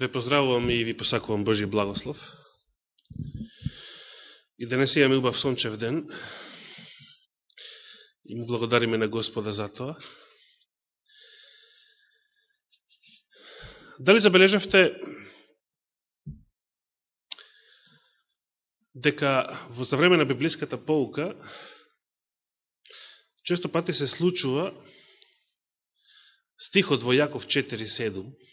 Ве поздравувам и ви посакувам Божи благослов. И да денес имаме убав сончев ден. И му благодариме на Господа за тоа. Дали забележавте дека во време на библиската поука често пати се случува стихот во Јаков 4.7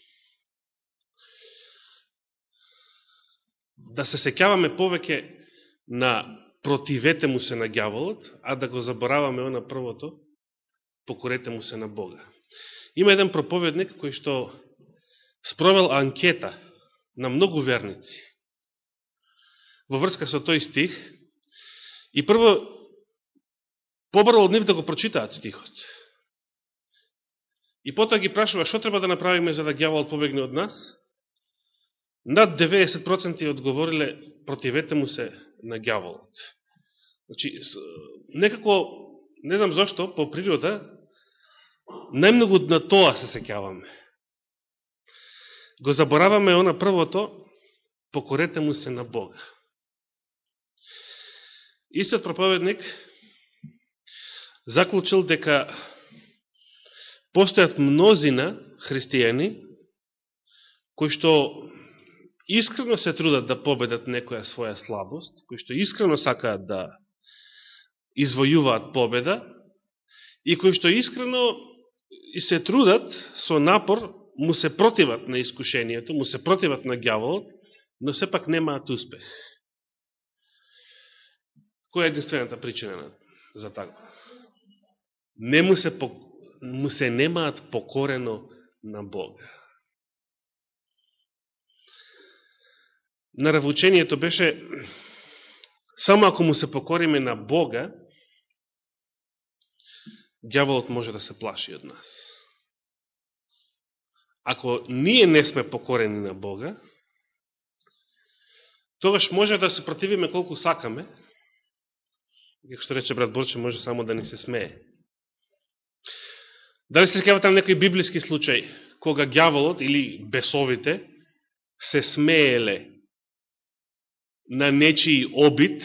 да се секјаваме повеќе на противете му се на гјаволот, а да го забораваме на првото, покорете му се на Бога. Има еден проповедник кој што спровел анкета на многу верници во врска со тој стих и прво побрал од нив да го прочитаат стихот. И потоа ги прашува што треба да направиме за да гјавол побегне од нас? Над 90% одговориле противете му се на гјаволот. Значи, некако, не знам зашто, по природа, најмногу на тоа се секјаваме. Го забораваме она првото, покорете му се на Бога. Истиот проповедник заклучил дека постојат мнозина христијани кои што искрено се трудат да победат некоја своја слабост, кои што искрено сакаат да извојуваат победа и кои што искрено и се трудат со напор му се противат на искушението, му се противат на гјаволот, но сепак немаат успех. Која е единствената причина за така? Не му се, му се немаат покорено на Бога. Наравучението беше само ако му се покориме на Бога, дјаволот може да се плаши од нас. Ако ние не сме покорени на Бога, тогаш може да се противиме колку сакаме, како што рече брат Борче, може само да ни се смее. Дали се скавате на некој библиски случај, кога гјаволот или бесовите се смееле на нечиј обид,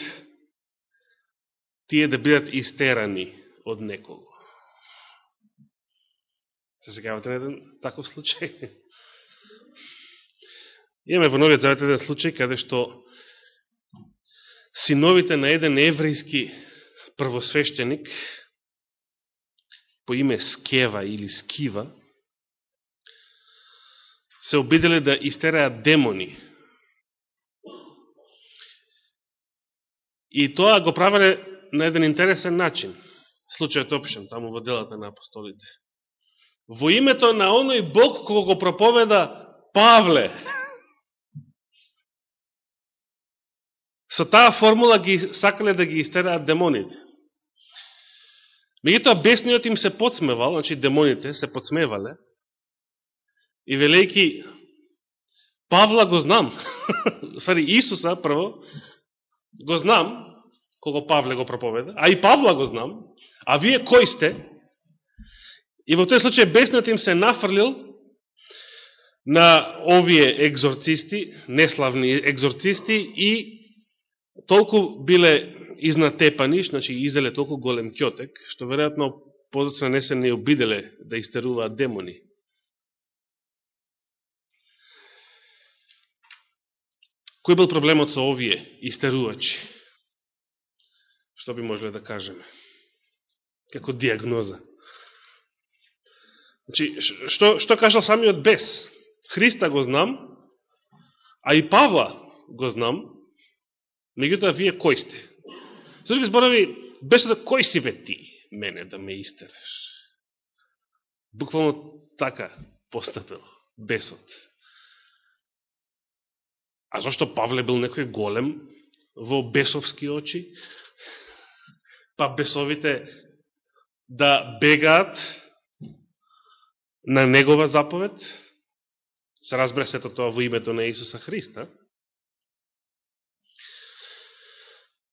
тие да бидат истерани од некого. Се сегавате на еден таков случај? Имаме во Новиот Завет еден случај каде што синовите на еден еврейски првосвещеник по име Скева или Скива се обиделе да истераат демони И тоа го правеле на еден интересен начин. Случајот опишен таму во делата на апостолите. Во името на оној Бог кога го проповеда Павле. Со таа формула ги сакале да ги истераат демоните. Меѓутоа бесниот им се подсмевал, значи демоните се подсмевале, и велејки Павла го знам, Сари Исуса прво, го знам, кога Павле го проповеда, а и Павла го знам, а вие кој сте? И во тој случај беснат им се нафрлил на овие екзорцисти, неславни екзорцисти и толку биле изнатепани, значи изеле толку голем кјотек, што веројатно подоцна не се не обиделе да истеруваат демони. Кој бил проблемот со овие истерувачи? Што би можеле да кажеме? Како диагноза. Значи, што, што кажал самиот бес? Христа го знам, а и Павла го знам, меѓутоа вие кој сте? Со други зборови, бесот да кој си бе ти мене да ме истереш? Буквално така постапил бесот. А зашто Павле бил некој голем во бесовски очи? Па бесовите да бегаат на негова заповед? Се разбере сето тоа во името на Исуса Христа.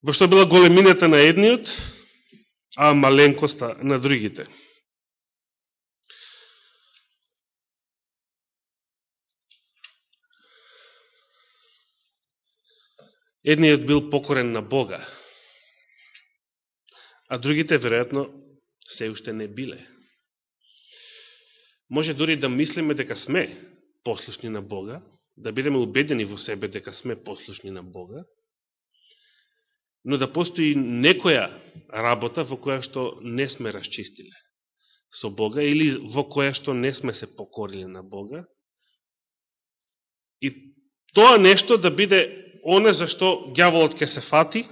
Во што била големината на едниот, а маленкоста на другите. Едниот бил покорен на Бога, а другите, веројатно, се уште не биле. Може дори да мислиме дека сме послушни на Бога, да бидеме убедени во себе дека сме послушни на Бога, но да постои некоја работа во која што не сме расчистиле со Бога или во која што не сме се покорили на Бога. И тоа нешто да биде оне за што гјаволот ќе се фати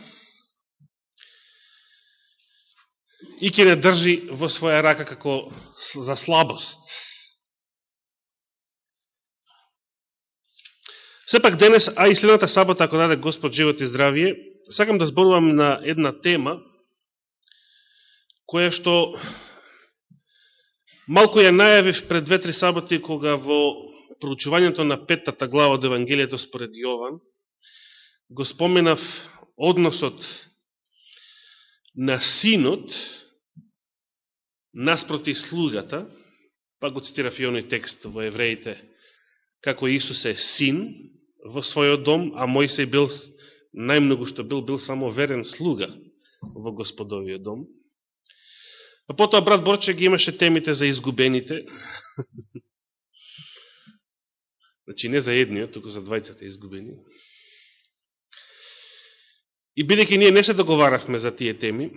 и ќе не држи во своја рака како за слабост. Сепак денес, а и следната сабота, ако даде Господ живот и здравие, сакам да зборувам на една тема, која што малко ја најавив пред две-три саботи, кога во проучувањето на петтата глава од Евангелието според Јован, го споменав односот на синот наспроти слугата, па го цитирав и оној текст во евреите, како Исус е син во својот дом, а Мојсей бил најмногу што бил, бил само верен слуга во Господовиот дом. А потоа брат Борче ги имаше темите за изгубените. значи не за едниот, туку за двајцата изгубени. И бидеќи ние не се договаравме за тие теми,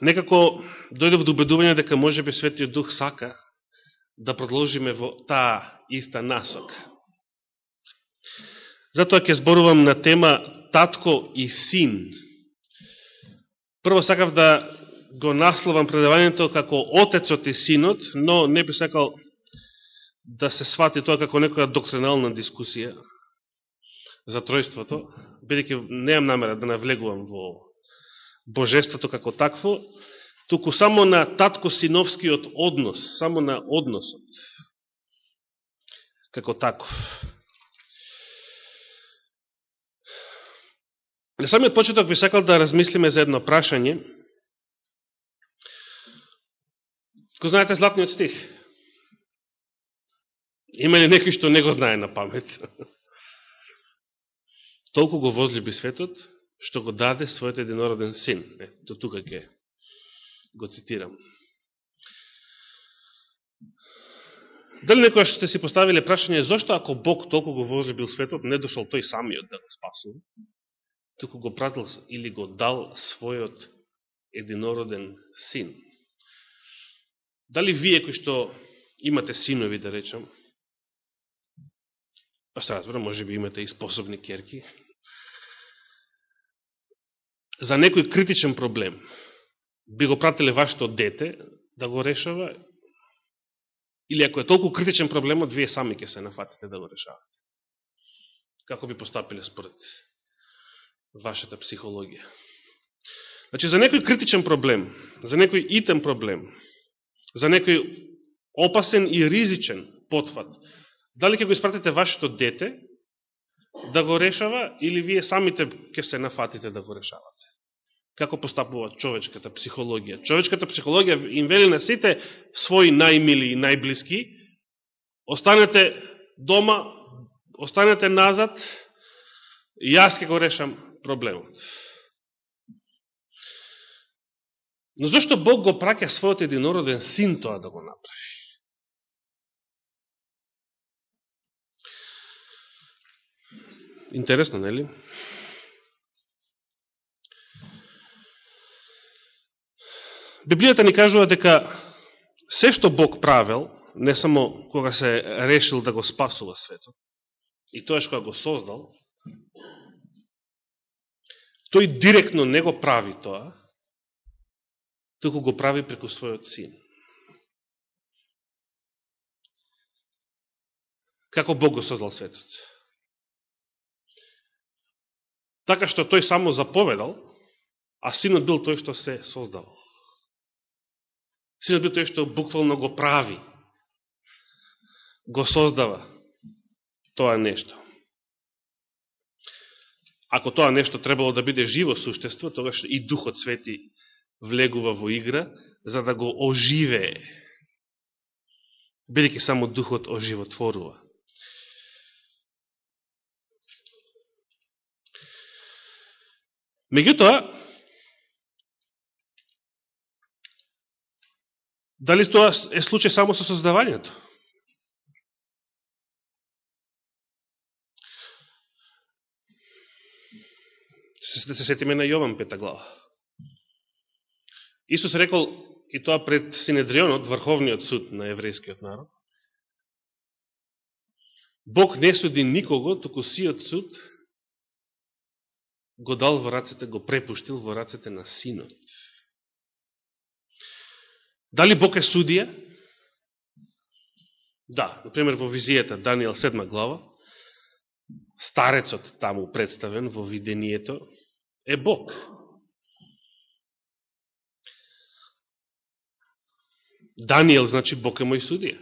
некако дојде до убедување дека може би Светиот Дух сака да продолжиме во таа иста насока. Затоа ќе зборувам на тема татко и син. Прво сакав да го насловам предавањето како отецот и синот, но не би сакал да се свати тоа како некоја доктринална дискусија за тројството, бидеќи неам намера да навлегувам во божеството како такво, туку само на татко-синовскиот однос, само на односот како таков. На самиот почеток би сакал да размислиме за едно прашање. Ко знаете златниот стих? Има ли некој што не го знае на памет? Толку го возлюби светот, што го даде својот единороден син. Е, до тука ќе го цитирам. Дали некоја што сте си поставиле прашање, зашто ако Бог толку го возлюбил светот, не дошол тој самиот да го спасува? туку го пратил или го дал својот единороден син. Дали вие кои што имате синови, да речам, па се разбира, може би имате и способни керки, за некој критичен проблем, би го пратиле вашето дете да го решава, или ако е толку критичен проблемот, вие сами ќе се нафатите да го решавате. Како би постапиле според вашата психологија. Значи, за некој критичен проблем, за некој итен проблем, за некој опасен и ризичен потфат, дали ќе го испратите вашето дете да го решава или вие самите ќе се нафатите да го решавате? Како постапува човечката психологија? Човечката психологија им вели на сите своји најмили и најблиски, останете дома, останете назад, јас ќе го решам проблемот. Но зашто Бог го праќа својот единороден син тоа да го направи? Интересно, нели? Библијата ни кажува дека се што Бог правил, не само кога се решил да го спасува светот, и тоа што го создал, Тој директно не го прави тоа, туку го прави преку својот син. Како Бог го создал светот. Така што тој само заповедал, а синот бил тој што се создал. Синот бил тој што буквално го прави, го создава тоа нешто. Ако тоа нешто требало да биде живо суштество, тогаш и Духот Свети влегува во игра, за да го оживее. Бидеќи само Духот оживотворува. Меѓутоа, дали тоа е случај само со создавањето? Да се сетиме на Јован пета глава. Исус рекол, и тоа пред Синедрионот, врховниот суд на еврејскиот народ, Бог не суди никого, току сиот суд го дал во рацете, го препуштил во рацете на синот. Дали Бог е судија? Да, например во визијата Данијел 7 глава, старецот таму представен во видението е Бог. Данијел, значи, Бог е мој судија.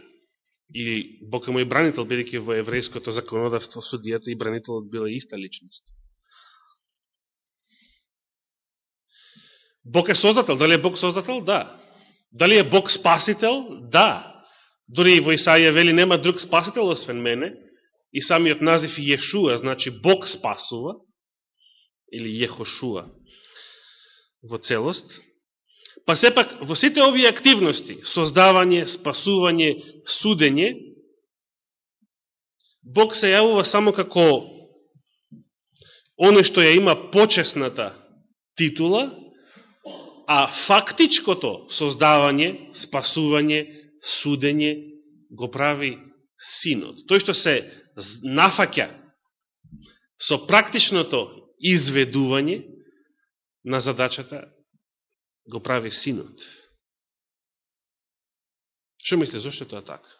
И Бог е мој бранител, бидеќи во еврејското законодавство судијата и бранителот била иста личност. Бог е создател. Дали е Бог создател? Да. Дали е Бог спасител? Да. Дори и во Исаија вели нема друг спасител освен мене. И самиот назив Јешуа, значи Бог спасува, или Јехошуа во целост. Па сепак, во сите овие активности, создавање, спасување, судење, Бог се јавува само како оно што ја има почесната титула, а фактичкото создавање, спасување, судење го прави синот. Тој што се нафаќа со практичното изведување на задачата го прави синот. Што мисле, зашто тоа така?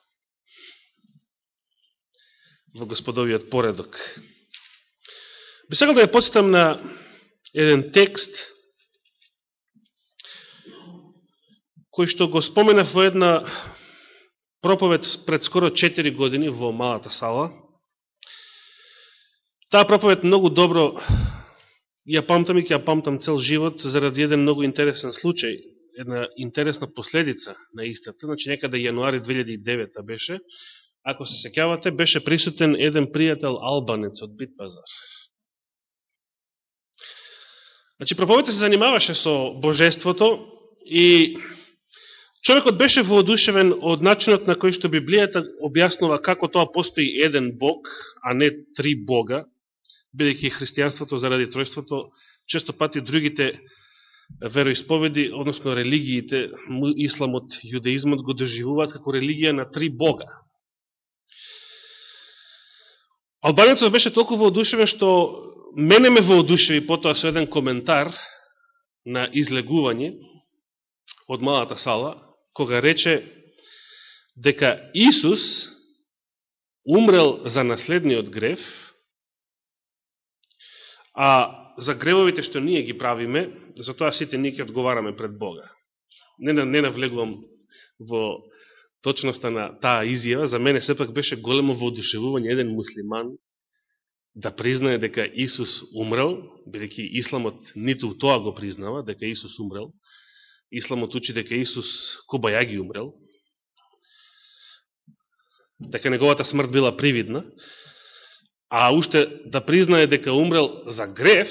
Во господовиот поредок. Би сакал да ја подсетам на еден текст кој што го споменав во една проповед пред скоро 4 години во Малата сала. Таа проповед многу добро ја памтам и ќе ја памтам цел живот заради еден многу интересен случај, една интересна последица на истата. Значи, некаде јануари 2009 беше, ако се секјавате, беше присутен еден пријател албанец од Битпазар. Значи, проповедта се занимаваше со божеството и човекот беше воодушевен од начинот на кој што Библијата објаснува како тоа постои еден Бог, а не три Бога, бидејќи христијанството заради тројството, често пати другите вероисповеди, односно религиите, исламот, јудеизмот го доживуваат како религија на три бога. Албанецот беше толку воодушевен што мене ме воодушеви потоа со еден коментар на излегување од малата сала, кога рече дека Исус умрел за наследниот грев, А за гревовите што ние ги правиме, за тоа сите ние ќе одговараме пред Бога. Не, не навлегувам во точноста на таа изјава, за мене сепак беше големо воодушевување еден муслиман да признае дека Исус умрел, бидеќи Исламот ниту тоа го признава, дека Исус умрел. Исламот учи дека Исус Кубајаги умрел, дека неговата смрт била привидна, а уште да признае дека умрел за греф,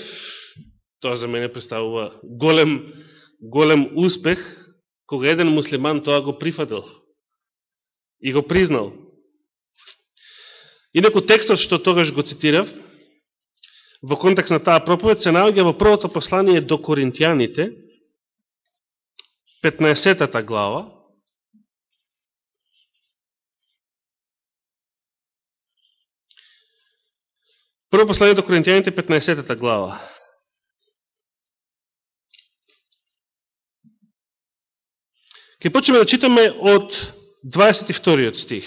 тоа за мене представува голем, голем успех, кога еден муслиман тоа го прифатил и го признал. Инако текстот што тогаш го цитирав, во контекст на таа проповед, се наоѓа во првото послание до Коринтијаните, 15-та глава, Прво послание до Коринтијаните, 15-та глава. Ке почнеме да читаме од 22 стих.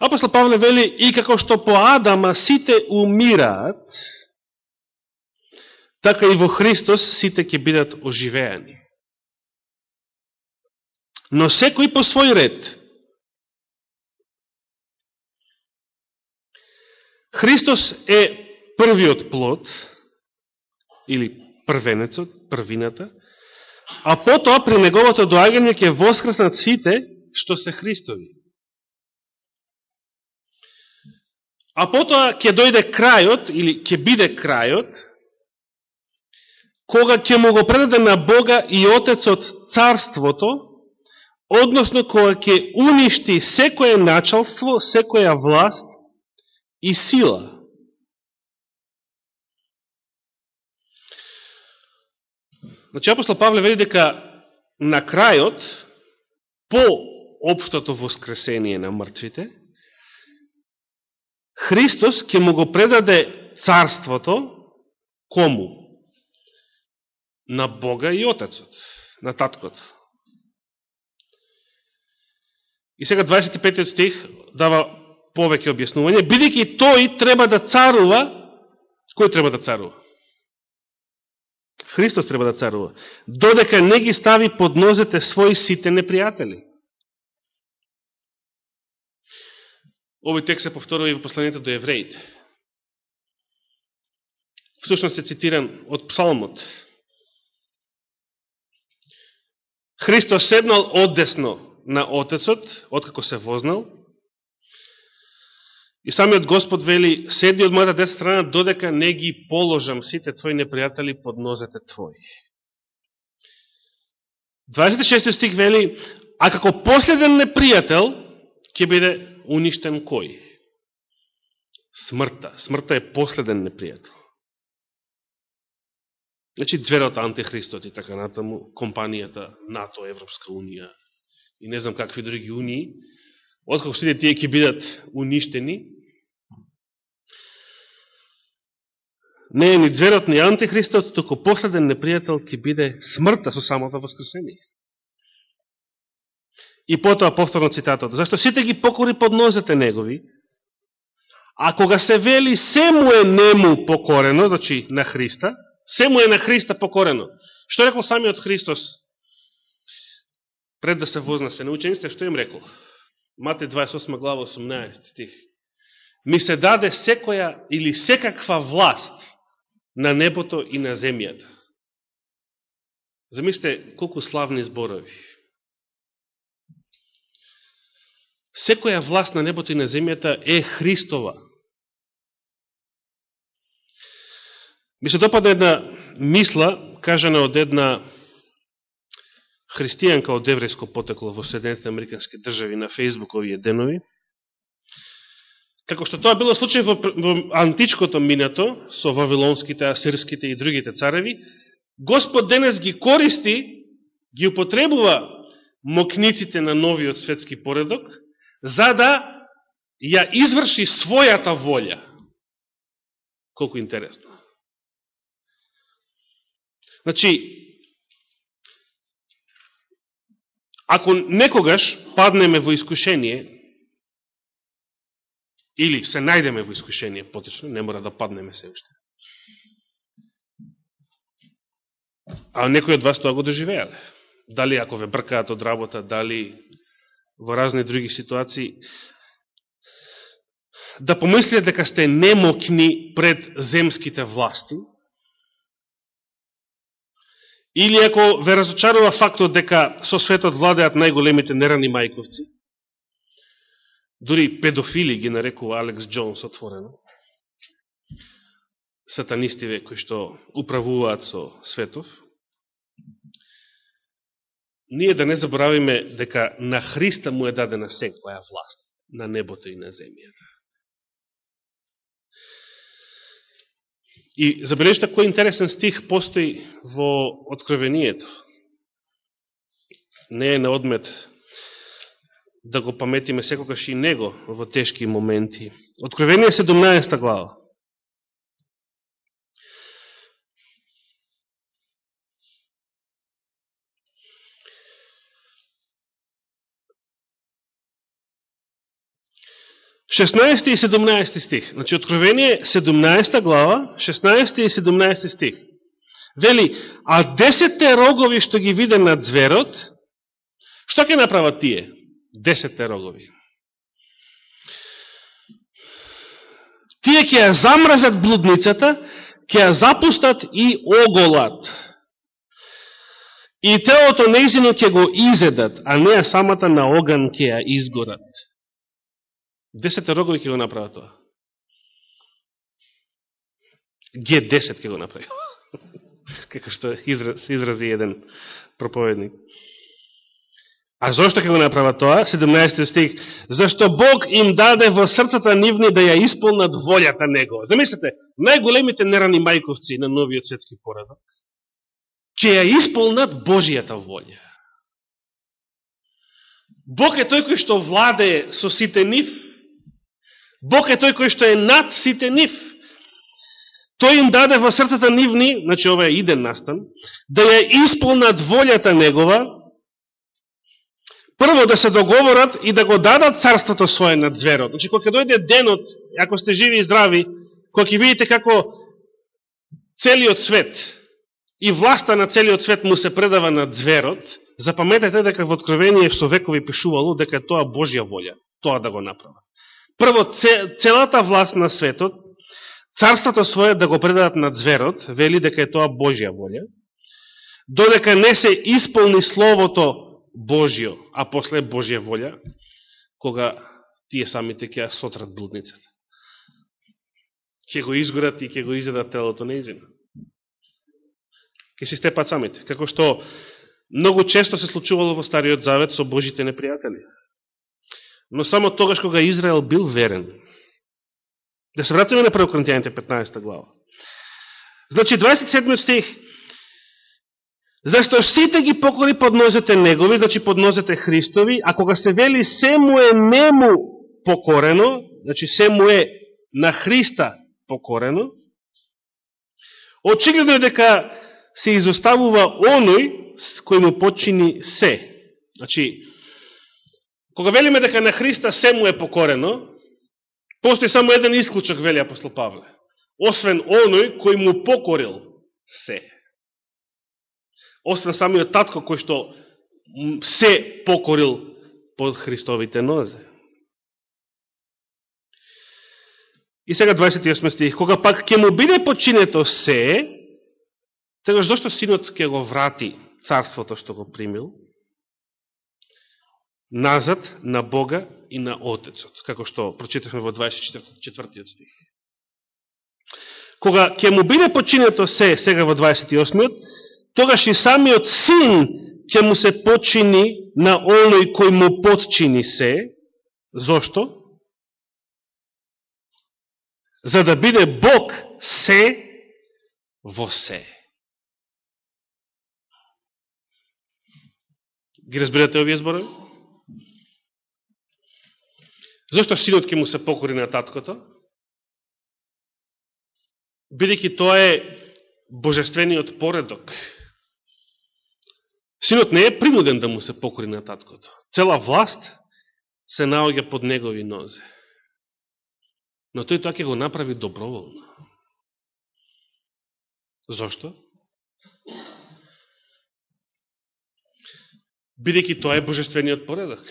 Апостол Павле вели, и како што по Адама сите умираат, така и во Христос сите ќе бидат оживеани. Но секој по свој ред, Христос е првиот плод, или првенецот, првината, а потоа при неговото доагање ќе воскреснат сите што се Христови. а потоа ќе дојде крајот, или ќе биде крајот, кога ќе му го предаде на Бога и Отецот царството, односно кога ќе уништи секое началство, секоја власт и сила. Значи, апостол Павле вели дека на крајот, по општото воскресение на мртвите, Христос ќе му го предаде царството кому? На Бога и Отецот, на Таткот. И сега 25 стих дава повеќе објаснување, Бидеќи тој треба да царува, кој треба да царува? Христос треба да царува, додека не ги стави под нозете своји сите непријатели. Овој текст се повторува и во посланието до евреите. Всушност се цитиран од псалмот. Христос седнал одесно на Отецот, откако се вознал, и самиот Господ вели, седи од мојата десна страна, додека не ги положам сите твои непријатели под нозете твои. 26 стих вели, а како последен непријател, ќе биде уништен кој? Смртта. Смртта е последен непријател. Значи, дверот антихристот и така натаму, компанијата НАТО, Европска Унија и не знам какви други унији, откако сите тие ќе бидат уништени, не е ни зверот, ни антихристот, току последен непријател ќе биде смртта со самото воскресение. И потоа повторно цитатот. Зашто сите ги покори под нозете негови, а кога се вели се му е нему покорено, значи на Христа, се му е на Христа покорено. Што рекол самиот Христос пред да се вознесе на учениците, што им рекол? Мате 28 глава 18 стих. Ми се даде секоја или секаква власт на небото и на земјата. Замислите колку славни зборови. Секоја власт на небото и на земјата е Христова. Ми се допада една мисла, кажана од една христијанка од еврејско потекло во Соединените Американски држави на Фейсбук овие денови, како што тоа било случај во, во античкото минато, со вавилонските, асирските и другите цареви, Господ денес ги користи, ги употребува мокниците на новиот светски поредок, за да ја изврши својата волја. Колку интересно. Значи, Ако некогаш паднеме во искушение, или се најдеме во искушение, потечно, не мора да паднеме се уште. А некој од вас тоа го доживеале. Дали ако ве бркаат од работа, дали во разни други ситуации, да помислите дека сте немокни пред земските власти, Или ако ве разочарува фактот дека со светот владеат најголемите нерани мајковци, дури педофили ги нарекува Алекс Джонс отворено, сатанистиве кои што управуваат со светов, ние да не заборавиме дека на Христа му е дадена секоја власт на небото и на земјата. И забележите кој интересен стих постои во Откровението. Не е на одмет да го паметиме секогаш и него во тешки моменти. Откровение 17 глава. 16 и 17 стих. Значи, Откровение 17 глава, 16 и 17 стих. Вели, а десетте рогови што ги виде над зверот, што ќе направат тие? Десетте рогови. Тие ќе ја замразат блудницата, ќе ја запустат и оголат. И телото неизино ќе го изедат, а неа самата на оган ќе ја изгорат. Десете рогови ќе го направат тоа. Г10 ќе го направи. Како што се изрази еден проповедник. А зашто ќе го направа тоа? 17 стих. Зашто Бог им даде во срцата нивни да ја исполнат волјата Него. Замислете, најголемите нерани мајковци на новиот светски поредок ќе ја исполнат Божијата волја. Бог е тој кој што владе со сите нив. Бог е тој кој што е над сите нив. Тој им даде во срцата нивни, значи ова е иден настан, да ја исполнат волјата Негова, прво да се договорат и да го дадат царството свое над зверот. Значи, кога дојде денот, ако сте живи и здрави, кога ќе видите како целиот свет и власта на целиот свет му се предава над зверот, запаметете дека во Откровение со векови пишувало дека тоа Божја волја, тоа да го направат. Прво, целата власт на светот, царството свое да го предадат на зверот, вели дека е тоа Божја волја, додека не се исполни Словото Божјо, а после Божја волја, кога тие самите ќе сотрат блудницата. Ќе го изгорат и ќе го изедат телото неизина. Ке се степат самите. Како што многу често се случувало во Стариот Завет со Божите непријатели. Но само тогаш кога Израел бил верен. Да се вратиме на 1 Коринтијаните 15 глава. Значи 27 стих Зашто сите ги покори под нозете негови, значи под нозете Христови, а кога се вели се му е нему покорено, значи се му е на Христа покорено, очигледно е дека се изоставува оној кој му почини се. Значи, кога велиме дека на Христа се му е покорено, постои само еден исклучок, вели апостол Павле. Освен оној кој му покорил се освен самиот татко кој што се покорил под Христовите нозе. И сега 28 стих. Кога пак ќе му биде починето се, тогаш зашто синот ќе го врати царството што го примил, назад на Бога и на Отецот, како што прочитавме во 24 стих. Кога ќе му биде починето се, сега во 28 тогаш и самиот син ќе му се почини на оној кој му подчини се. Зошто? За да биде Бог се во се. Ги разбирате овие зборови? Зошто синот ќе му се покори на таткото? Бидеќи тоа е божествениот поредок Синот не е принуден да му се покори на таткото. Цела власт се наоѓа под негови нозе. Но тој тоа ќе го направи доброволно. Зошто? Бидејќи тоа е божествениот поредок.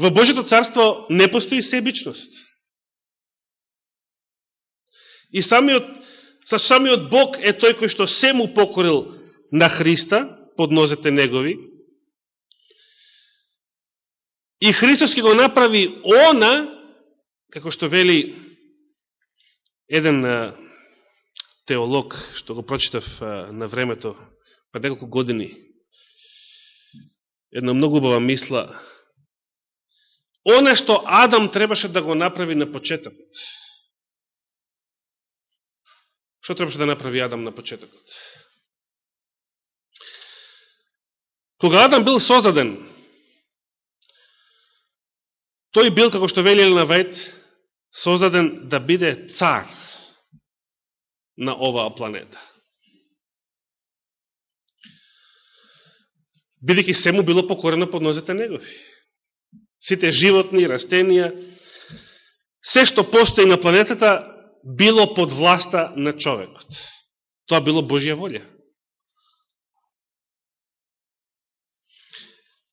Во Божето царство не постои себичност. И самиот, самиот Бог е тој кој што се му покорил на Христа, под нозете негови. И Христос ќе го направи она, како што вели еден теолог, што го прочитав на времето, пред неколку години, една многу убава мисла, Оне што Адам требаше да го направи на почетокот. Што требаше да направи Адам на почетокот? Кога Адам бил создаден, тој бил, како што вели на Вајд, создаден да биде цар на оваа планета. Бидеќи се му било покорено под нозете негови. Сите животни, растенија, се што постои на планетата, било под власта на човекот. Тоа било Божија волја.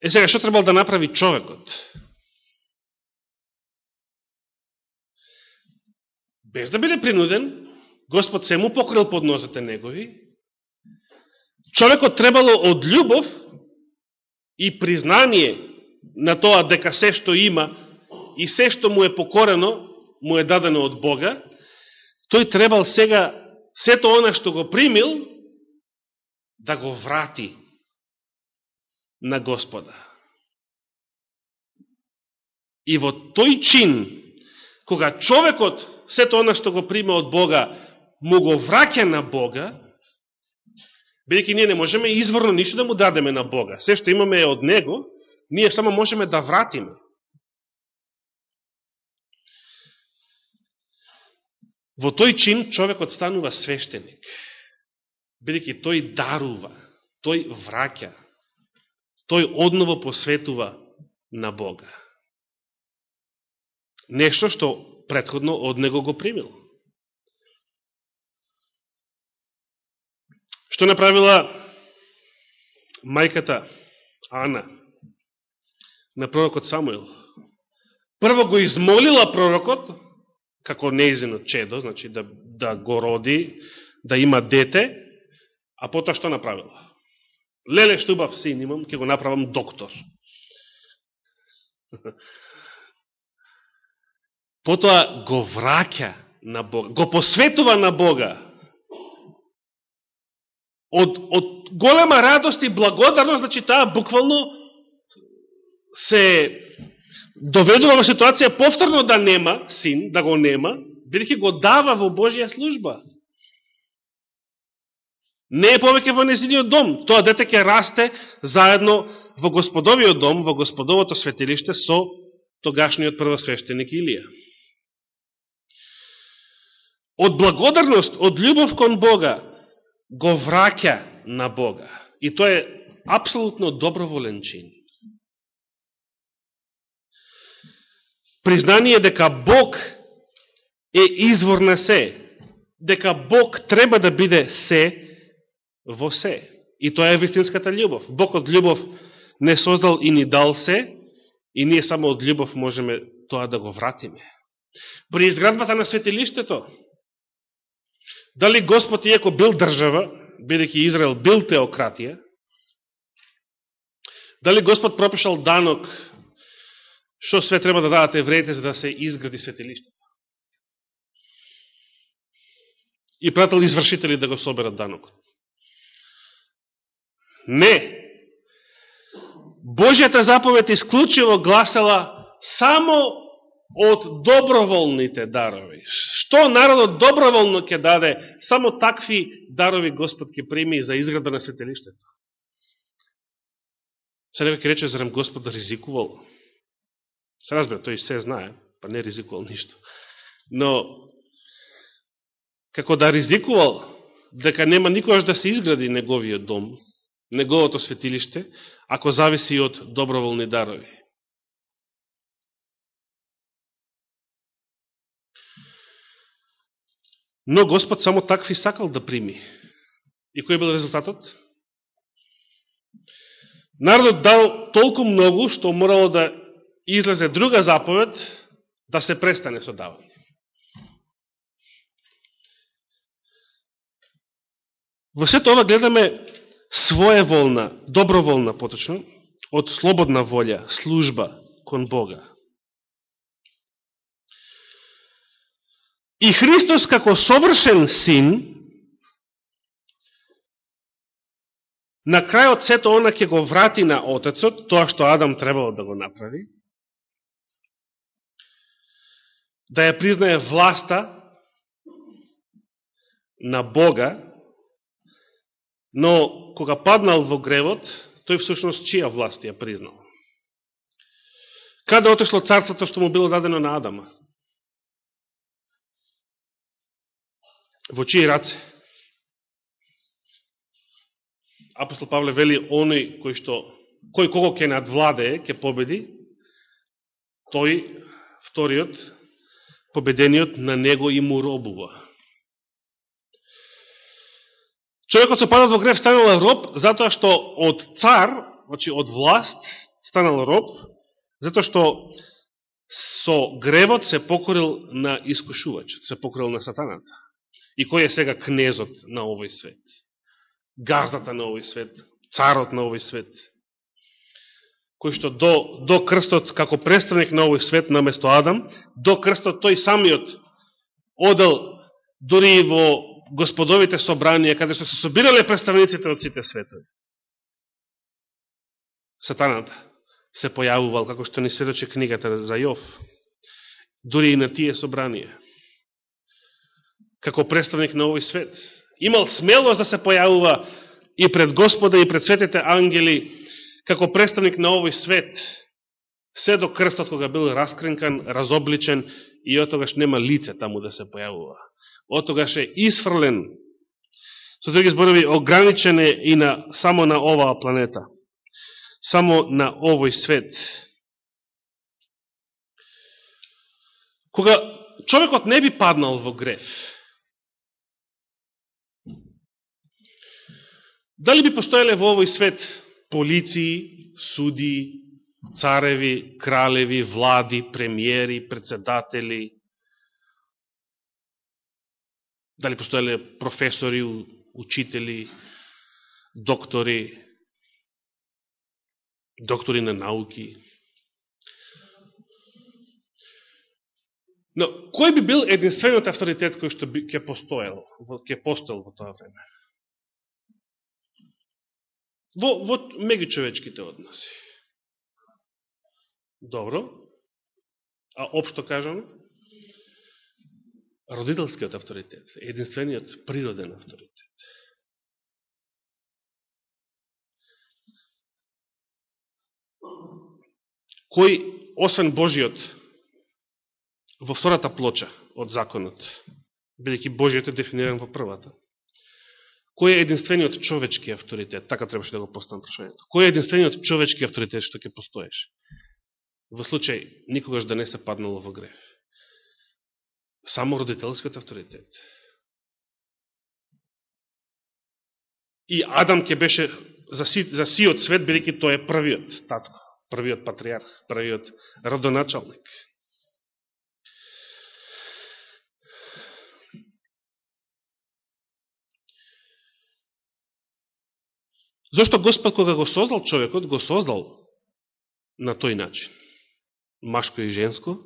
Е сега, што требал да направи човекот? Без да биде принуден, Господ се му покрил под нозете негови, човекот требало од љубов и признание на тоа дека се што има и се што му е покорено, му е дадено од Бога, тој требал сега сето она што го примил да го врати на Господа. И во тој чин, кога човекот сето она што го прима од Бога, му го враќа на Бога, бидеќи ние не можеме изворно ништо да му дадеме на Бога. Се што имаме е од Него, ние само можеме да вратиме. Во тој чин човекот станува свештеник, бидеќи тој дарува, тој враќа, тој одново посветува на Бога. Нешто што предходно од него го примил. Што направила мајката Ана на пророкот Самуил? Прво го измолила пророкот, како неизино чедо, значи да, да го роди, да има дете, а потоа што направила? Леле што убав син имам, ќе го направам доктор. Потоа го враќа на Бога, го посветува на Бога. Од, од голема радост и благодарност, значи таа буквално се доведува во ситуација повторно да нема син, да го нема, бидеќи го дава во Божија служба. Не е повеќе во незиниот дом. Тоа дете ќе расте заедно во Господовиот дом, во Господовото светилиште со тогашниот првосвещеник Илија. Од благодарност, од љубов кон Бога, го враќа на Бога. И тоа е апсолутно доброволен чин. Признание дека Бог е извор на се, дека Бог треба да биде се во се. И тоа е вистинската љубов. Бог од љубов не создал и ни дал се, и ние само од љубов можеме тоа да го вратиме. При изградбата на светилиштето, дали Господ иако бил држава, бидеќи Израел бил теократија, дали Господ пропишал данок што све треба да дадат евреите за да се изгради светилиштето. И пратил извршители да го соберат данокот. Не. Божјата заповед исклучиво гласела само од доброволните дарови. Што народот доброволно ќе даде, само такви дарови Господ ќе прими за изграда на светилиштето. не ќе рече, зарем Господ да ризикувал? Се разбира, тој се знае, па не ризикувал ништо. Но, како да ризикувал, дека нема никогаш да се изгради неговиот дом, неговото светилиште, ако зависи од доброволни дарови. Но Господ само такви сакал да прими. И кој бил резултатот? Народот дал толку многу, што морало да излезе друга заповед да се престане со давање. Во сето ова гледаме своеволна, доброволна поточно, од слободна волја, служба кон Бога. И Христос како совршен син, на крајот сето она ќе го врати на Отецот, тоа што Адам требало да го направи, да ја признае власта на Бога, но кога паднал во гревот, тој всушност чија власт ја признал? Каде отешло царството што му било дадено на Адама? Во чии раце? Апостол Павле вели, оној кој што кој кого ќе надвладее, ќе победи, тој, вториот, победениот на него и му робува. Човекот со падат во греф станал роб, затоа што од цар, значи од власт, станал роб, затоа што со гревот се покорил на искушувачот, се покорил на сатаната. И кој е сега кнезот на овој свет? Газдата на овој свет, царот на овој свет кој што до, до крстот, како представник на овој свет на место Адам, до крстот тој самиот одел дори и во господовите собранија, каде што се собирале представниците од сите светови. Сатаната се појавувал, како што ни сведоче книгата за Јов, дори и на тие собранија. Како представник на овој свет. Имал смелост да се појавува и пред Господа и пред светите ангели, како представник на овој свет, се до крстот кога бил раскренкан, разобличен и од тогаш нема лице таму да се појавува. Од тогаш е изфрлен, со други зборови, ограничен е и на, само на оваа планета. Само на овој свет. Кога човекот не би паднал во греф, дали би постоеле во овој свет полиции, суди, цареви, кралеви, влади, премиери, председатели, дали постоеле професори, учители, доктори, доктори на науки. Но, кој би бил единствениот авторитет кој што би, ке постоел, ке постоел во тоа време? Во, во меѓучовечките односи. Добро. А општо кажано, родителскиот авторитет, единствениот природен авторитет. Кој, освен Божиот, во втората плоча од законот, бидеќи Божиот е дефиниран во првата, кој е единствениот човечки авторитет? Така требаше да го поставам прашањето. Кој е единствениот човечки авторитет што ќе постоеше? во случај никогаш да не се паднало во греф. Само родителскиот авторитет. И Адам ќе беше за, си, за сиот свет, бидеќи тој е првиот татко, првиот патриарх, првиот родоначалник. Зошто Господ кога го создал човекот, го создал на тој начин? машко и женско,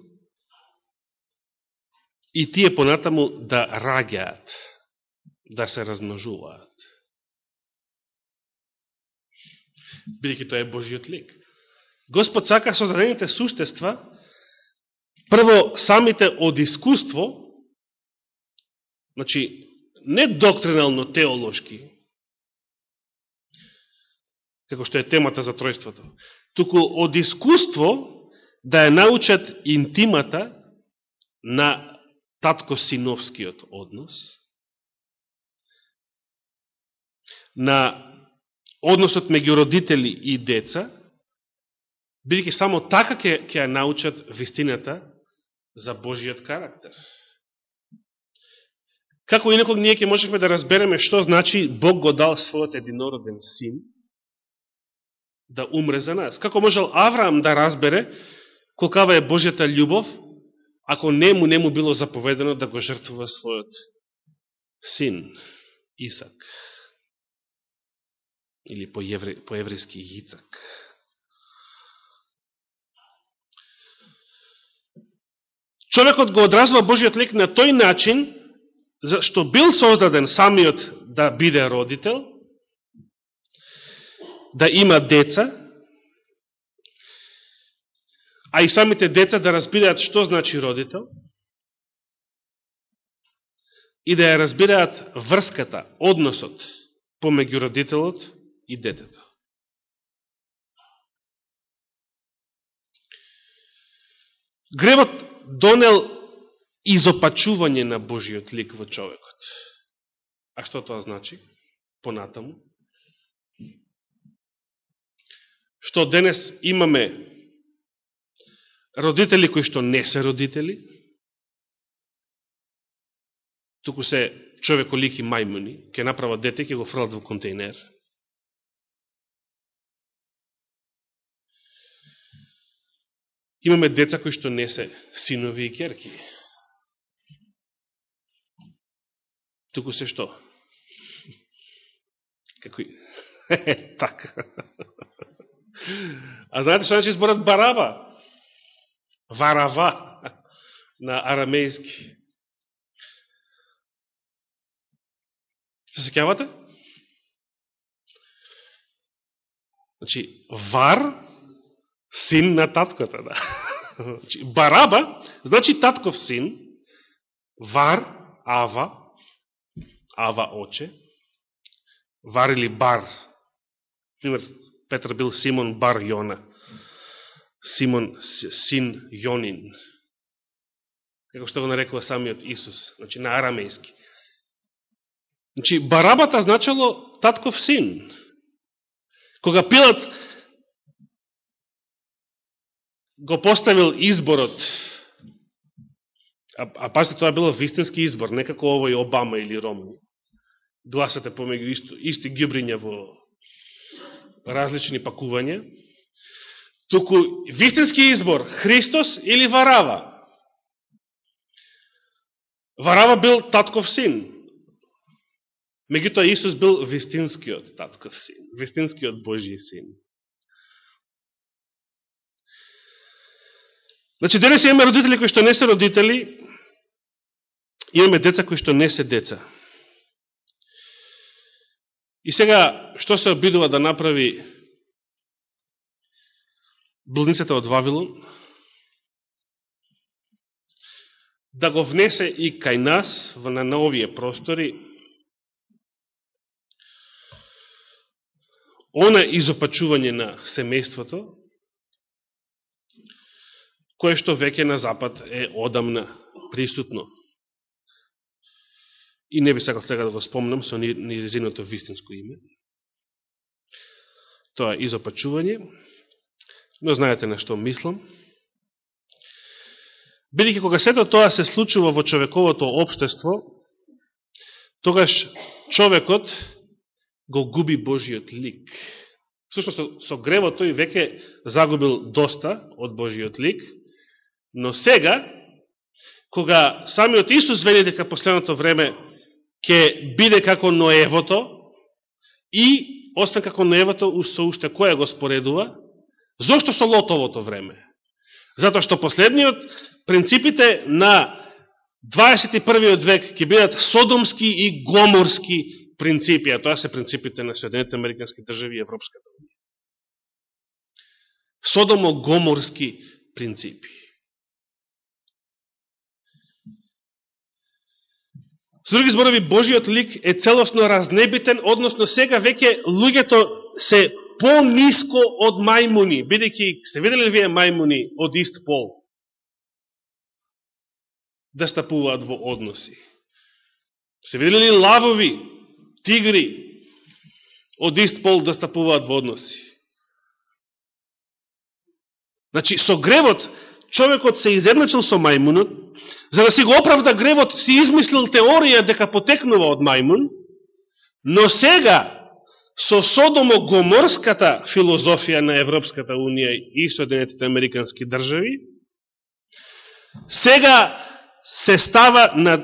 и тие понатаму да раѓаат, да се размножуваат. Бидеќи тоа е Божиот лик. Господ сака создадените суштества, прво самите од искуство, значи, не доктринално теолошки, како што е темата за тројството, туку од искуство да ја научат интимата на татко-синовскиот однос, на односот меѓу родители и деца, бидеќи само така ќе, ќе ја научат вистината за Божиот карактер. Како инаког ние ќе можеме да разбереме што значи Бог го дал својот единороден син да умре за нас. Како можел Авраам да разбере колкава е Божјата љубов, ако нему нему не му било заповедено да го жртвува својот син, Исак. Или по, евре, по еврејски Ицак. Човекот го одразува Божиот лик на тој начин, што бил создаден самиот да биде родител, да има деца, а и самите деца да разбираат што значи родител и да ја разбираат врската, односот помеѓу родителот и детето. Гревот донел изопачување на Божиот лик во човекот. А што тоа значи? Понатаму. Што денес имаме родители кои што не се родители, туку се човеколики мајмуни, ќе направат дете, ќе го фрлат во контейнер. Имаме деца кои што не се синови и керки. Туку се што? Како така. А знаете што значи зборот бараба? варава на арамејски. Се секјавате? Значи, Вар, син на татката, да. Значи, Бараба, значи татков син, Вар, Ава, Ава оче, Вар или Бар. Пример, Петр бил Симон Бар Јона. Симон, син Јонин. Како што го нарекува самиот Исус, значи на арамејски. Значи, Барабата значало татков син. Кога Пилат го поставил изборот, а, а пасите, тоа било вистински избор, некако овој Обама или Ромни. Гласате помеѓу исто, исти гибриња во различни пакувања. Туку вистински избор, Христос или Варава. Варава бил татков син. Меѓутоа Исус бил вистинскиот татков син, вистинскиот Божи син. Значи, денес имаме родители кои што не се родители, имаме деца кои што не се деца. И сега, што се обидува да направи блудницата од Вавилон? Да го внесе и кај нас, на новие простори, она изопачување на семејството, кое што веќе на Запад е одамна присутно. И не би сакал сега да го спомнам со низиното вистинско име. Тоа е изопачување, но знаете на што мислам. Бидеќи кога сето тоа се случува во човековото обштество, тогаш човекот го губи Божиот лик. Всушност, со, со гревот тој веќе загубил доста од Божиот лик, но сега, кога самиот Исус вели дека последното време ќе биде како Ноевото и, остан како Ноевото, со уште која го споредува, зошто со Лотовото време? Затоа што последниот принципите на 21. век ќе бидат содомски и гоморски принципи, а тоа се принципите на Соединените Американски држави и Европската Унија. Содомо-гоморски принципи. С други зборови, Божиот лик е целосно разнебитен, односно сега веќе луѓето се по-ниско од мајмуни, бидејќи, сте видели ли вие мајмуни од ист пол? Да стапуваат во односи. Се видели ли лавови тигри од ист пол да стапуваат во односи. Значи, со гребот човекот се изедначил со мајмунот, за да си го оправда гревот, си измислил теорија дека потекнува од мајмун, но сега, со Содомо-гоморската филозофија на Европската Унија и Соединетите Американски држави, сега се става на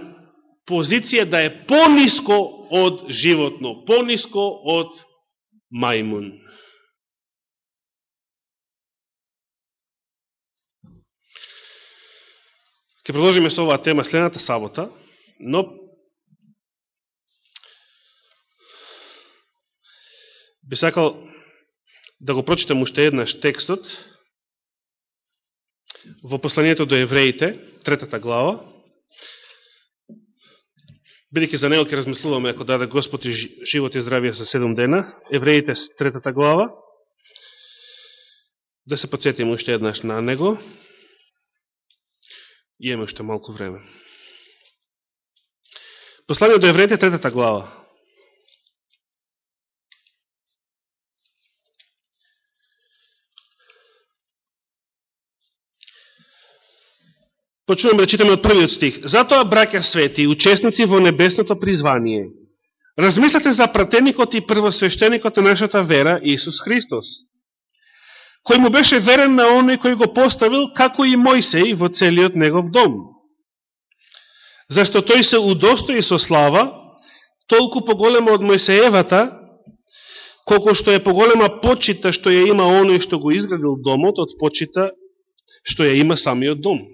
позиција да е пониско од животно, пониско од мајмун. Ке продолжиме со оваа тема следната сабота, но би сакал да го прочитам уште еднаш текстот во посланието до евреите, третата глава, Бидеќи за него ќе размислуваме, ако даде Господ и живот и здравие за седом дена, Евреите третата глава, да се подсетиме уште еднаш на него. Имаме уште малку време. Послание до Евреите, третата глава. Почуваме да читаме од првиот стих. Затоа, браќа свети, учесници во небесното призвание, размислете за пратеникот и првосвещеникот на нашата вера, Исус Христос, кој му беше верен на оној кој го поставил, како и Мојсеј во целиот негов дом. Зашто тој се удостои со слава, толку поголема од Мојсеевата, колко што е поголема почита што ја има оној што го изградил домот, од почита што ја има самиот дом.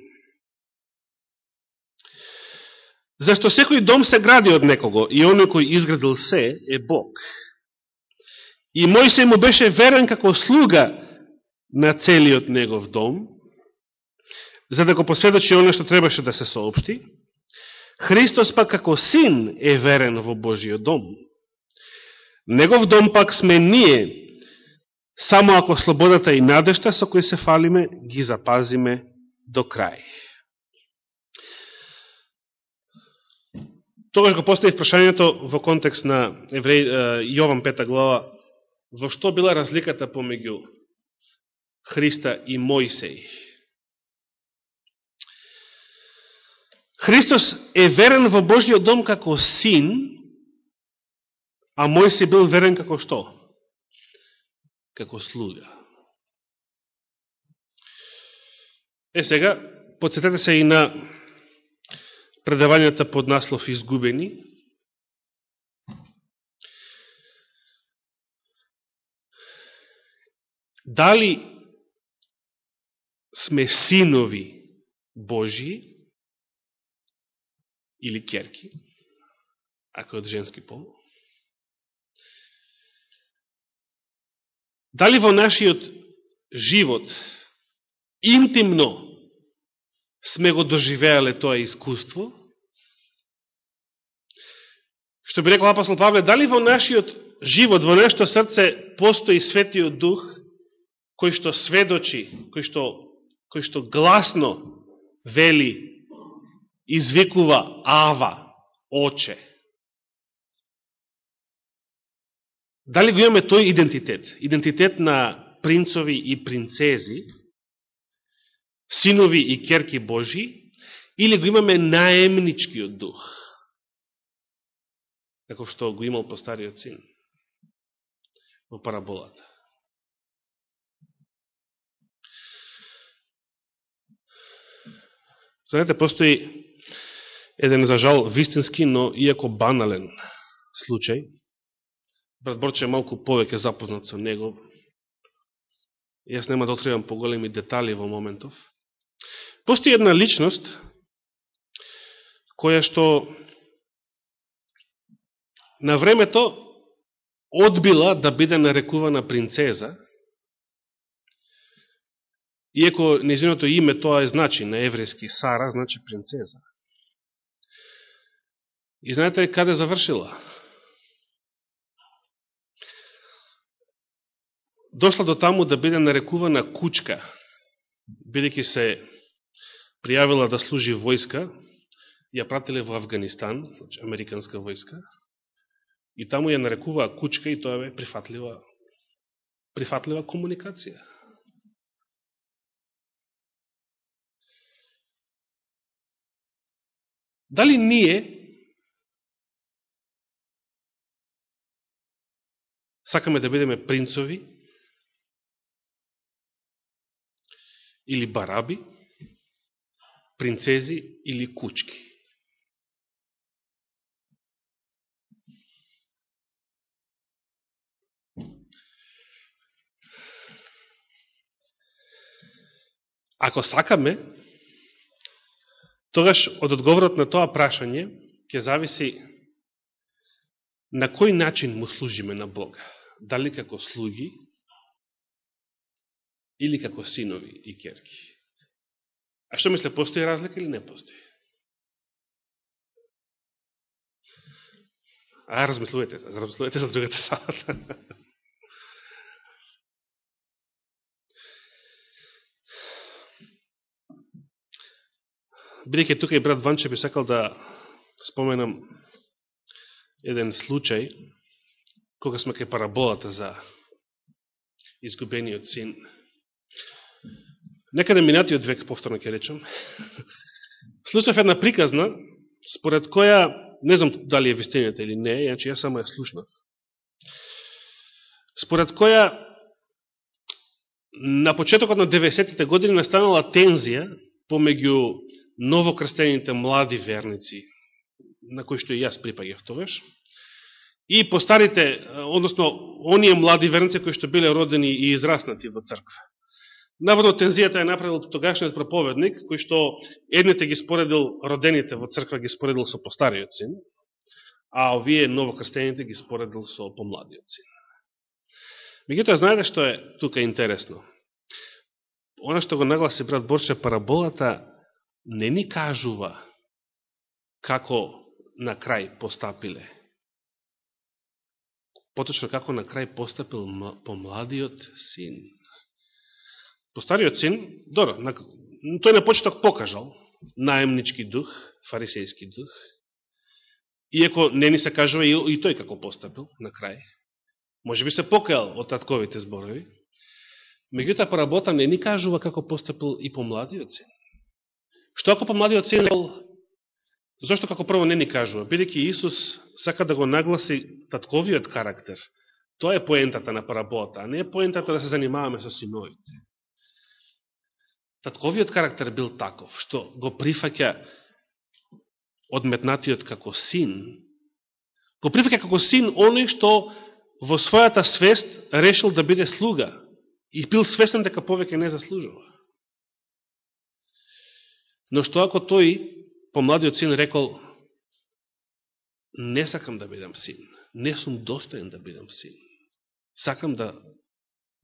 Зашто секој дом се гради од некого и оној кој изградил се е Бог. И Мојсей му беше верен како слуга на целиот негов дом, за да го посведочи оно што требаше да се соопшти. Христос пак како син е верен во Божиот дом. Негов дом пак сме ние, само ако слободата и надежта со кои се фалиме, ги запазиме до крај. Тогаш го постави прашањето во контекст на Евреј, Јован 5 глава, во што била разликата помеѓу Христа и Мојсеј. Христос е верен во Божиот дом како син, а Мојсеј бил верен како што? Како слуга. Е сега, подсетете се и на предавањата под наслов Изгубени. Дали сме синови Божии или керки, ако од женски пол? Дали во нашиот живот интимно сме го доживеале тоа искуство, што би рекол апостол Павле, дали во нашиот живот, во нашето срце постои светиот дух, кој што сведочи, кој што, кој што гласно вели, извикува Ава, Оче. Дали го имаме тој идентитет? Идентитет на принцови и принцези, синови и керки Божи, или го имаме наемничкиот дух, како што го имал постариот син во параболата. Знаете, постои еден, за жал, вистински, но иако банален случај. Брат Борче е малку повеќе запознат со него. Јас нема да откривам поголеми детали во моментов. Постои една личност која што на времето одбила да биде нарекувана принцеза, иеко незиното име тоа е значи на еврејски Сара, значи принцеза. И знаете каде завршила? Дошла до таму да биде нарекувана кучка, бидеќи се пријавила да служи војска, ја пратиле во Афганистан, значи американска војска, и таму ја нарекуваа кучка и тоа е прифатлива, прифатлива комуникација. Дали ние сакаме да бидеме принцови или бараби, принцези или кучки. Ако сакаме, тогаш од одговорот на тоа прашање ќе зависи на кој начин му служиме на Бога. Дали како слуги или како синови и керки. А што мисле, постои разлика или не постои? А, размислувате, размислувате за другата салата. Бидејќи тука и брат Ванче би сакал да споменам еден случај, кога сме кај параболата за изгубениот син. Некаде минатиот век, повторно ќе речам, слушнав една приказна, според која, не знам дали е вистината или не, јачи јас само ја слушнав, според која на почетокот на 90-те години настанала тензија помеѓу новокрстените млади верници, на кои што и јас припагав тогаш, и постарите, э, односно, оние млади верници кои што биле родени и израснати во црква. Наводно тензијата е направил тогашниот проповедник, кој што едните ги споредил родените во црква, ги споредил со постариот син, а овие новокрстените ги споредил со помладиот син. Мегутоа, знаете што е тука интересно? Оно што го нагласи брат Борче, параболата не ни кажува како на крај постапиле. Поточно како на крај постапил помладиот син. Постариот син, добро, тој на почеток покажал наемнички дух, фарисејски дух, иако не ни се кажува и, тој како постапил на крај. Може би се покаял од татковите зборови. Меѓутоа, поработа не ни кажува како постапил и помладиот син. Што ако помладиот син Зошто како прво не ни кажува? Бидеќи Исус сака да го нагласи татковиот карактер. Тоа е поентата на параболата, а не е поентата да се занимаваме со синовите. Татковиот карактер бил таков, што го прифаќа одметнатиот како син, го прифаќа како син оној што во својата свест решил да биде слуга и бил свестен дека повеќе не заслужува. Но што ако тој помладиот син рекол, не сакам да бидам син, не сум достоен да бидам син. Сакам да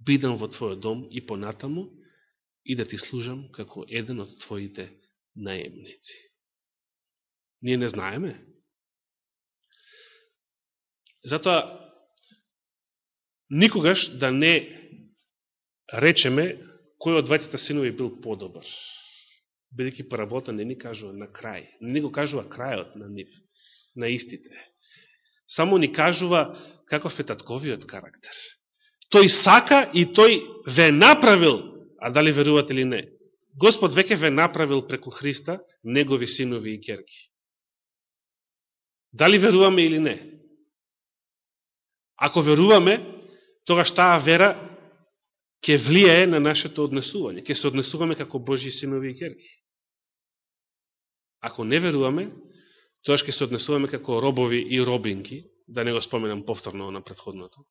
бидам во твојот дом и понатаму и да ти служам како еден од твоите наемници. Ние не знаеме. Затоа, никогаш да не речеме кој од двајцата синови бил подобар бидеќи паработа не ни кажува на крај, не ни го кажува крајот на нив, на истите. Само ни кажува каков е татковиот карактер. Тој сака и тој ве направил, а дали верувате или не. Господ веќе ве направил преку Христа негови синови и керки. Дали веруваме или не? Ако веруваме, тогаш таа вера ќе влијае на нашето однесување. Ќе се однесуваме како Божи синови и керки. Ако не веруваме, тоа ќе се однесуваме како робови и робинки, да не го споменам повторно на предходното.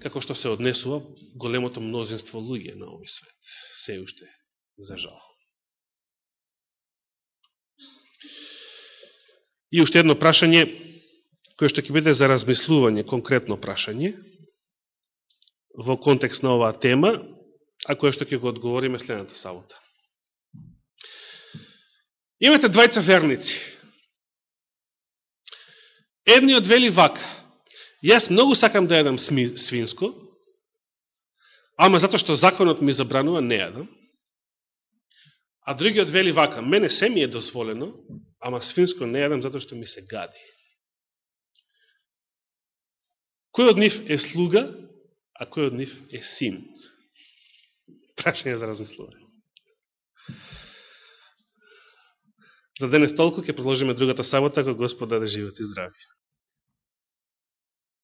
Како што се однесува големото мнозинство луѓе на овој свет. Се уште, за жал. И уште едно прашање, кое што ќе биде за размислување, конкретно прашање, во контекст на оваа тема, а кое што ќе го одговориме следната сабота. Имате двајца верници. Едниот вели вака. Јас многу сакам да јадам свинско, ама затоа што законот ми забранува, не јадам. А другиот вели вака, мене се ми е дозволено, ама свинско не јадам затоа што ми се гади. Кој од нив е слуга, а кој од нив е син? Прашање за размислување. За денес толку, ќе продолжиме другата сабота, ако Господ даде живот и здравје.